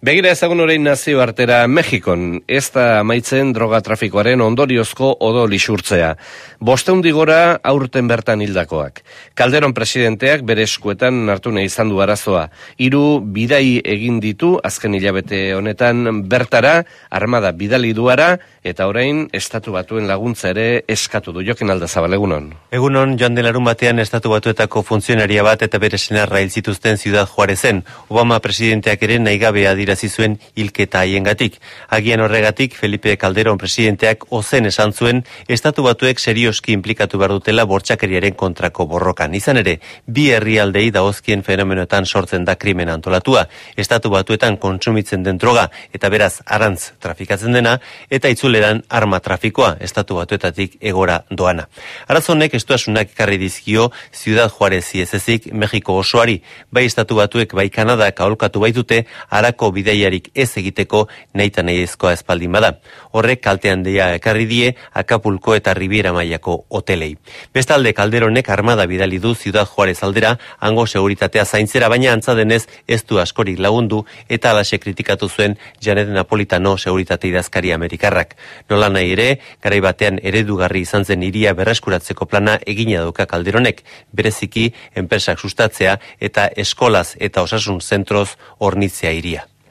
Begira ezagun orain nazio artera Mexikon, ez da amaitzen droga trafikoaren ondoriozko odo lisurtzea. Bosteun gora aurten bertan hildakoak. Kalderon presidenteak bere eskuetan hartu nahi izan du arazoa. Hiru bidai egin ditu azken hilabete honetan bertara, armada bidali duara, eta orain estatu batuen laguntza ere eskatu du. Jokin alda zabalegunon. Egunon, joan delarun batean estatu batuetako funtzionaria bat eta bere senarra hil zituzten Ciudad Juarezen. Obama presidenteak ere nahi gabea adierazi zuen hilketa haiengatik. Agian horregatik Felipe Calderón presidenteak ozen esan zuen estatu batuek serioski inplikatu behar dutela bortxakeriaren kontrako borrokan. Izan ere, bi herrialdei daozkien fenomenoetan sortzen da krimen antolatua. Estatu batuetan kontsumitzen den droga eta beraz arantz trafikatzen dena eta itzuleran arma trafikoa estatu batuetatik egora doana. Arazonek estuasunak ekarri dizkio Ciudad Juarez ezezik Mexiko osoari, bai estatu batuek bai Kanada kaolkatu baitute arako bideiari ez egiteko neita nahi ezkoa espaldin bada. Horrek kaltean deia ekarri die Akapulko eta Ribiera mailako hotelei. Bestalde kalderonek armada bidali du Ciudad Juarez aldera, hango seguritatea zaintzera, baina antza denez ez du askorik lagundu eta alase kritikatu zuen Janet Napolitano seguritate idazkari Amerikarrak. Nola nahi ere, garai batean eredugarri izan zen iria berreskuratzeko plana egina dauka kalderonek, bereziki enpresak sustatzea eta eskolaz eta osasun zentroz hornitzea iria.